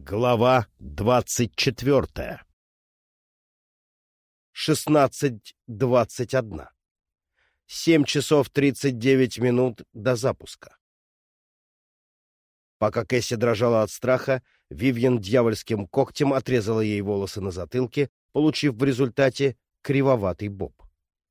Глава двадцать четвертая 16.21. Семь часов тридцать девять минут до запуска. Пока Кэсси дрожала от страха, Вивьен дьявольским когтем отрезала ей волосы на затылке, получив в результате кривоватый боб.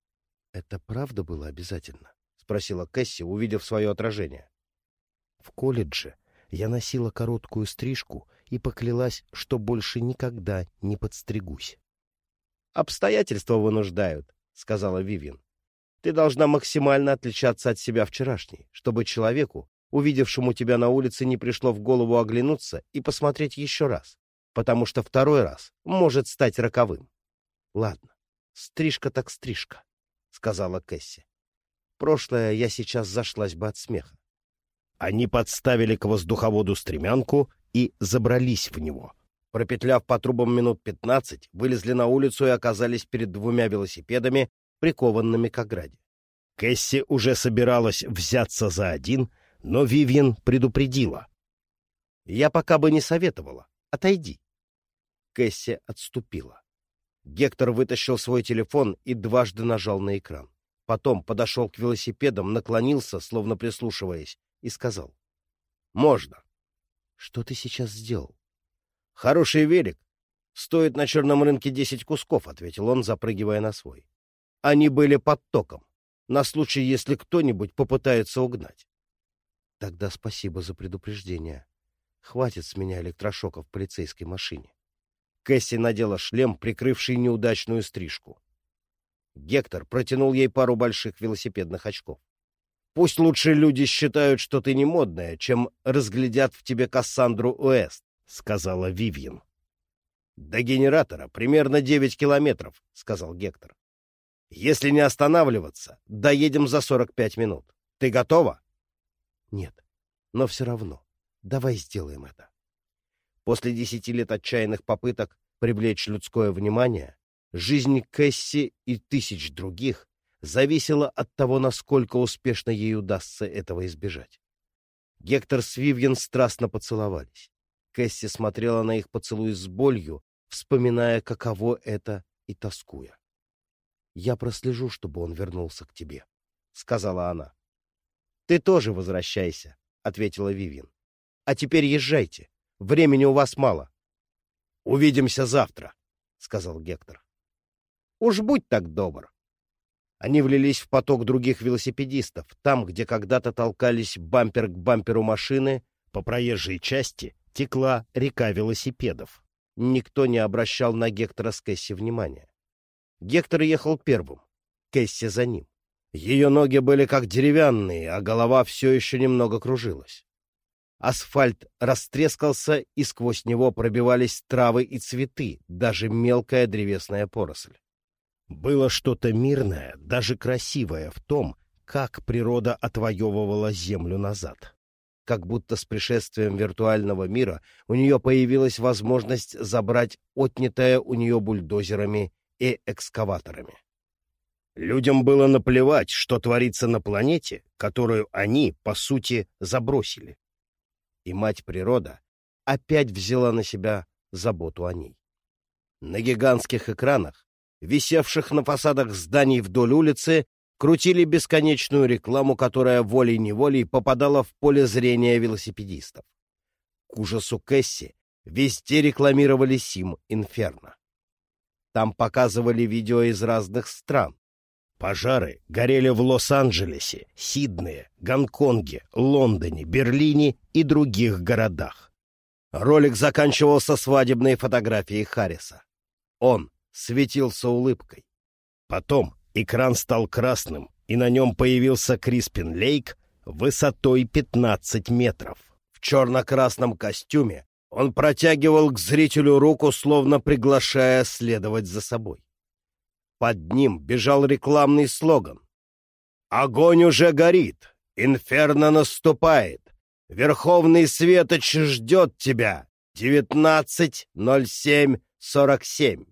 — Это правда было обязательно? — спросила Кэсси, увидев свое отражение. — В колледже я носила короткую стрижку и поклялась, что больше никогда не подстригусь. «Обстоятельства вынуждают», — сказала Вивин. «Ты должна максимально отличаться от себя вчерашней, чтобы человеку, увидевшему тебя на улице, не пришло в голову оглянуться и посмотреть еще раз, потому что второй раз может стать роковым». «Ладно, стрижка так стрижка», — сказала Кэсси. «Прошлое я сейчас зашлась бы от смеха». Они подставили к воздуховоду стремянку и забрались в него. Пропетляв по трубам минут пятнадцать, вылезли на улицу и оказались перед двумя велосипедами, прикованными к ограде. Кэсси уже собиралась взяться за один, но Вивьен предупредила. «Я пока бы не советовала. Отойди». Кэсси отступила. Гектор вытащил свой телефон и дважды нажал на экран. Потом подошел к велосипедам, наклонился, словно прислушиваясь, и сказал. «Можно». «Что ты сейчас сделал?» «Хороший велик. Стоит на черном рынке десять кусков», — ответил он, запрыгивая на свой. «Они были под током, на случай, если кто-нибудь попытается угнать». «Тогда спасибо за предупреждение. Хватит с меня электрошока в полицейской машине». Кэсси надела шлем, прикрывший неудачную стрижку. Гектор протянул ей пару больших велосипедных очков. «Пусть лучше люди считают, что ты не модная, чем разглядят в тебе Кассандру Уэст. — сказала Вивьен. «До генератора примерно девять километров», — сказал Гектор. «Если не останавливаться, доедем за сорок пять минут. Ты готова?» «Нет, но все равно. Давай сделаем это». После десяти лет отчаянных попыток привлечь людское внимание, жизнь Кэсси и тысяч других зависела от того, насколько успешно ей удастся этого избежать. Гектор с Вивьен страстно поцеловались. Кэсси смотрела на их поцелуй с болью, вспоминая, каково это и тоскуя. «Я прослежу, чтобы он вернулся к тебе», — сказала она. «Ты тоже возвращайся», — ответила Вивин. «А теперь езжайте. Времени у вас мало». «Увидимся завтра», — сказал Гектор. «Уж будь так добр». Они влились в поток других велосипедистов, там, где когда-то толкались бампер к бамперу машины, по проезжей части текла река велосипедов. Никто не обращал на Гектора с Кэсси внимания. Гектор ехал первым, Кэсси за ним. Ее ноги были как деревянные, а голова все еще немного кружилась. Асфальт растрескался, и сквозь него пробивались травы и цветы, даже мелкая древесная поросль. Было что-то мирное, даже красивое в том, как природа отвоевывала землю назад как будто с пришествием виртуального мира у нее появилась возможность забрать отнятое у нее бульдозерами и экскаваторами. Людям было наплевать, что творится на планете, которую они, по сути, забросили. И мать природа опять взяла на себя заботу о ней. На гигантских экранах, висевших на фасадах зданий вдоль улицы, крутили бесконечную рекламу, которая волей-неволей попадала в поле зрения велосипедистов. К ужасу Кэсси везде рекламировали Сим Инферно. Там показывали видео из разных стран. Пожары горели в Лос-Анджелесе, Сиднее, Гонконге, Лондоне, Берлине и других городах. Ролик заканчивался свадебной фотографией Харриса. Он светился улыбкой. Потом Экран стал красным, и на нем появился Криспин Лейк высотой 15 метров. В черно-красном костюме он протягивал к зрителю руку, словно приглашая следовать за собой. Под ним бежал рекламный слоган. «Огонь уже горит! Инферно наступает! Верховный Светоч ждет тебя! 19.07.47!»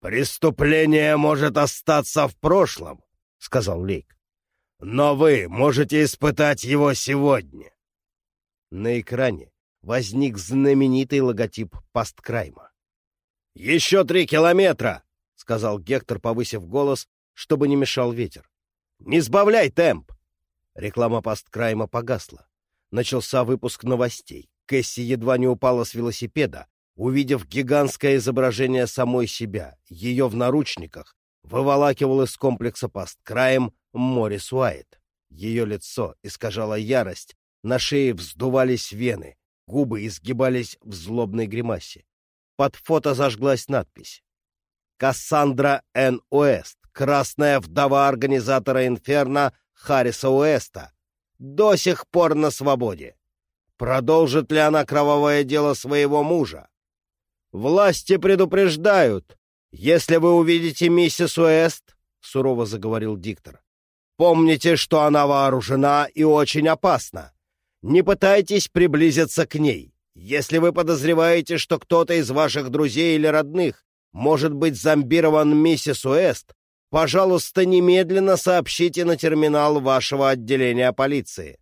«Преступление может остаться в прошлом», — сказал Лейк. «Но вы можете испытать его сегодня». На экране возник знаменитый логотип посткрайма. «Еще три километра!» — сказал Гектор, повысив голос, чтобы не мешал ветер. «Не сбавляй темп!» Реклама посткрайма погасла. Начался выпуск новостей. Кэсси едва не упала с велосипеда, увидев гигантское изображение самой себя, ее в наручниках, выволакивал из комплекса посткраем Морис Уайт. Ее лицо искажало ярость, на шее вздувались вены, губы изгибались в злобной гримасе. Под фото зажглась надпись. «Кассандра Н. Уэст, красная вдова организатора «Инферно» Харриса Уэста, до сих пор на свободе. Продолжит ли она кровавое дело своего мужа? Власти предупреждают. Если вы увидите миссис Уэст, — сурово заговорил диктор, — помните, что она вооружена и очень опасна. Не пытайтесь приблизиться к ней. Если вы подозреваете, что кто-то из ваших друзей или родных может быть зомбирован миссис Уэст, пожалуйста, немедленно сообщите на терминал вашего отделения полиции.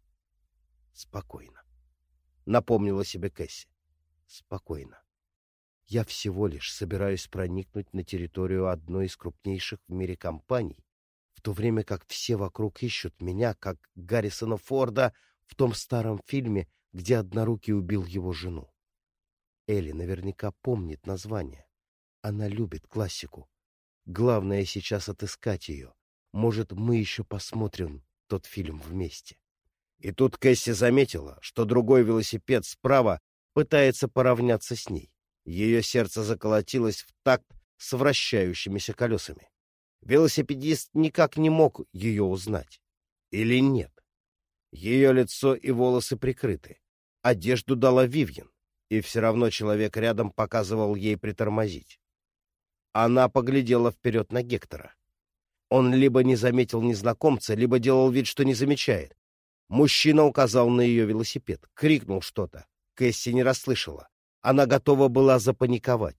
Спокойно, — напомнила себе Кэсси. Спокойно. Я всего лишь собираюсь проникнуть на территорию одной из крупнейших в мире компаний, в то время как все вокруг ищут меня, как Гаррисона Форда в том старом фильме, где Однорукий убил его жену. Элли наверняка помнит название. Она любит классику. Главное сейчас отыскать ее. Может, мы еще посмотрим тот фильм вместе. И тут Кэсси заметила, что другой велосипед справа пытается поравняться с ней. Ее сердце заколотилось в такт с вращающимися колесами. Велосипедист никак не мог ее узнать. Или нет? Ее лицо и волосы прикрыты. Одежду дала Вивьен, и все равно человек рядом показывал ей притормозить. Она поглядела вперед на Гектора. Он либо не заметил незнакомца, либо делал вид, что не замечает. Мужчина указал на ее велосипед, крикнул что-то. Кэсси не расслышала. Она готова была запаниковать.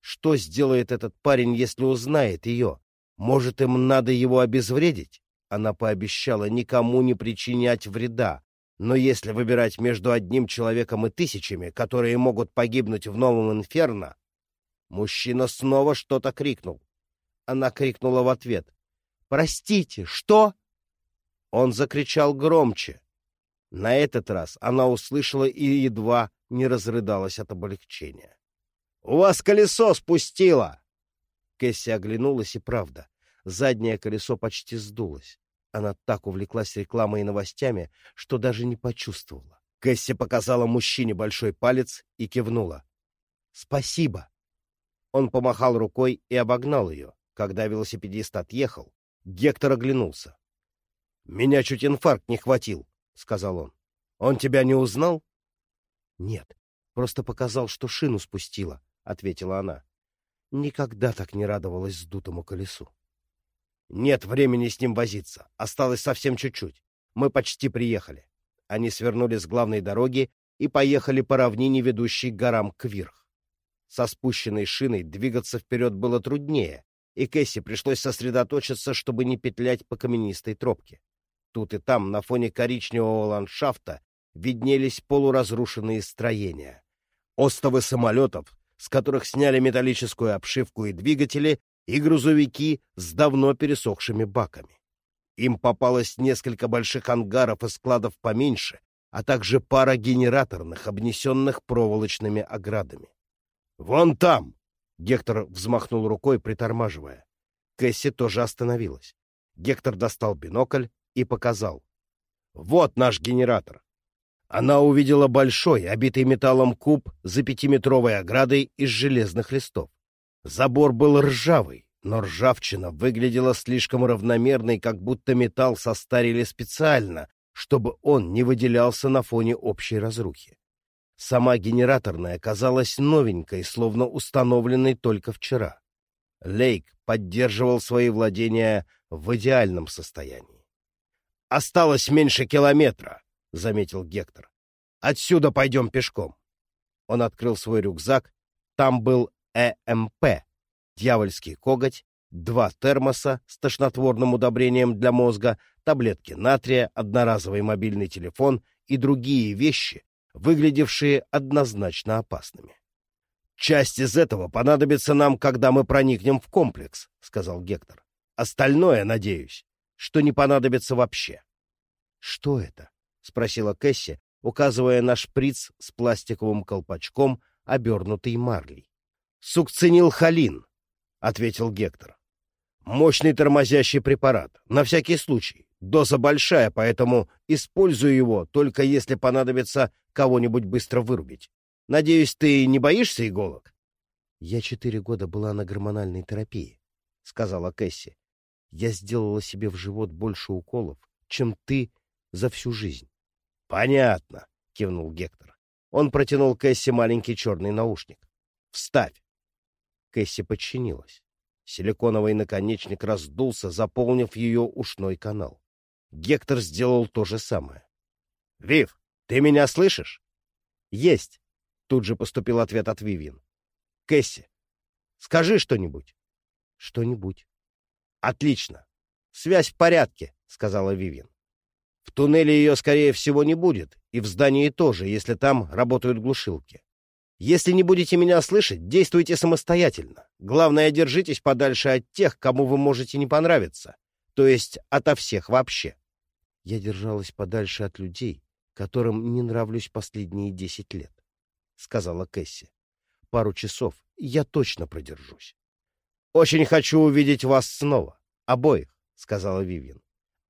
Что сделает этот парень, если узнает ее? Может, им надо его обезвредить? Она пообещала никому не причинять вреда. Но если выбирать между одним человеком и тысячами, которые могут погибнуть в новом инферно... Мужчина снова что-то крикнул. Она крикнула в ответ. «Простите, что?» Он закричал громче. На этот раз она услышала и едва не разрыдалась от облегчения. «У вас колесо спустило!» Кэсси оглянулась, и правда. Заднее колесо почти сдулось. Она так увлеклась рекламой и новостями, что даже не почувствовала. Кэсси показала мужчине большой палец и кивнула. «Спасибо!» Он помахал рукой и обогнал ее. Когда велосипедист отъехал, Гектор оглянулся. «Меня чуть инфаркт не хватил», — сказал он. «Он тебя не узнал?» «Нет, просто показал, что шину спустила», — ответила она. Никогда так не радовалась сдутому колесу. Нет времени с ним возиться. Осталось совсем чуть-чуть. Мы почти приехали. Они свернули с главной дороги и поехали по равнине, ведущей к горам Квирх. Со спущенной шиной двигаться вперед было труднее, и Кэсси пришлось сосредоточиться, чтобы не петлять по каменистой тропке. Тут и там, на фоне коричневого ландшафта, виднелись полуразрушенные строения. Остовы самолетов, с которых сняли металлическую обшивку и двигатели, и грузовики с давно пересохшими баками. Им попалось несколько больших ангаров и складов поменьше, а также пара генераторных, обнесенных проволочными оградами. «Вон там!» — Гектор взмахнул рукой, притормаживая. Кэсси тоже остановилась. Гектор достал бинокль и показал. «Вот наш генератор!» Она увидела большой, обитый металлом куб за пятиметровой оградой из железных листов. Забор был ржавый, но ржавчина выглядела слишком равномерной, как будто металл состарили специально, чтобы он не выделялся на фоне общей разрухи. Сама генераторная казалась новенькой, словно установленной только вчера. Лейк поддерживал свои владения в идеальном состоянии. «Осталось меньше километра», — заметил Гектор. «Отсюда пойдем пешком». Он открыл свой рюкзак. Там был ЭМП, дьявольский коготь, два термоса с тошнотворным удобрением для мозга, таблетки натрия, одноразовый мобильный телефон и другие вещи, выглядевшие однозначно опасными. «Часть из этого понадобится нам, когда мы проникнем в комплекс», — сказал Гектор. «Остальное, надеюсь, что не понадобится вообще». «Что это?» — спросила Кэсси, указывая на шприц с пластиковым колпачком, обернутый марлей. «Сукцинил холин», — ответил Гектор. «Мощный тормозящий препарат, на всякий случай. Доза большая, поэтому использую его, только если понадобится кого-нибудь быстро вырубить. Надеюсь, ты не боишься иголок? — Я четыре года была на гормональной терапии, — сказала Кэсси. — Я сделала себе в живот больше уколов, чем ты за всю жизнь. — Понятно, — кивнул Гектор. Он протянул Кэсси маленький черный наушник. — Вставь. Кэсси подчинилась. Силиконовый наконечник раздулся, заполнив ее ушной канал. Гектор сделал то же самое. — Вив, ты меня слышишь? — Есть. Тут же поступил ответ от Вивьен. — Кэсси, скажи что-нибудь. — Что-нибудь. — Отлично. Связь в порядке, — сказала Вивьен. В туннеле ее, скорее всего, не будет, и в здании тоже, если там работают глушилки. Если не будете меня слышать, действуйте самостоятельно. Главное, держитесь подальше от тех, кому вы можете не понравиться, то есть ото всех вообще. Я держалась подальше от людей, которым не нравлюсь последние десять лет. — сказала Кэсси. — Пару часов я точно продержусь. — Очень хочу увидеть вас снова. Обоих, — сказала Вивьен. —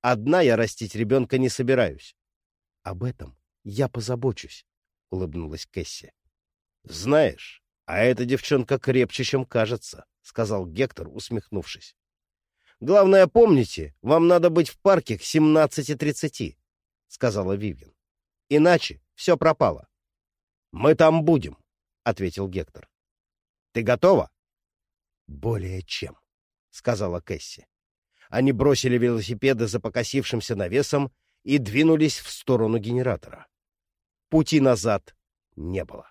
Одна я растить ребенка не собираюсь. — Об этом я позабочусь, — улыбнулась Кэсси. — Знаешь, а эта девчонка крепче, чем кажется, — сказал Гектор, усмехнувшись. — Главное, помните, вам надо быть в парке к 17.30, — сказала Вивьен. — Иначе все пропало. — «Мы там будем», — ответил Гектор. «Ты готова?» «Более чем», — сказала Кэсси. Они бросили велосипеды за покосившимся навесом и двинулись в сторону генератора. Пути назад не было.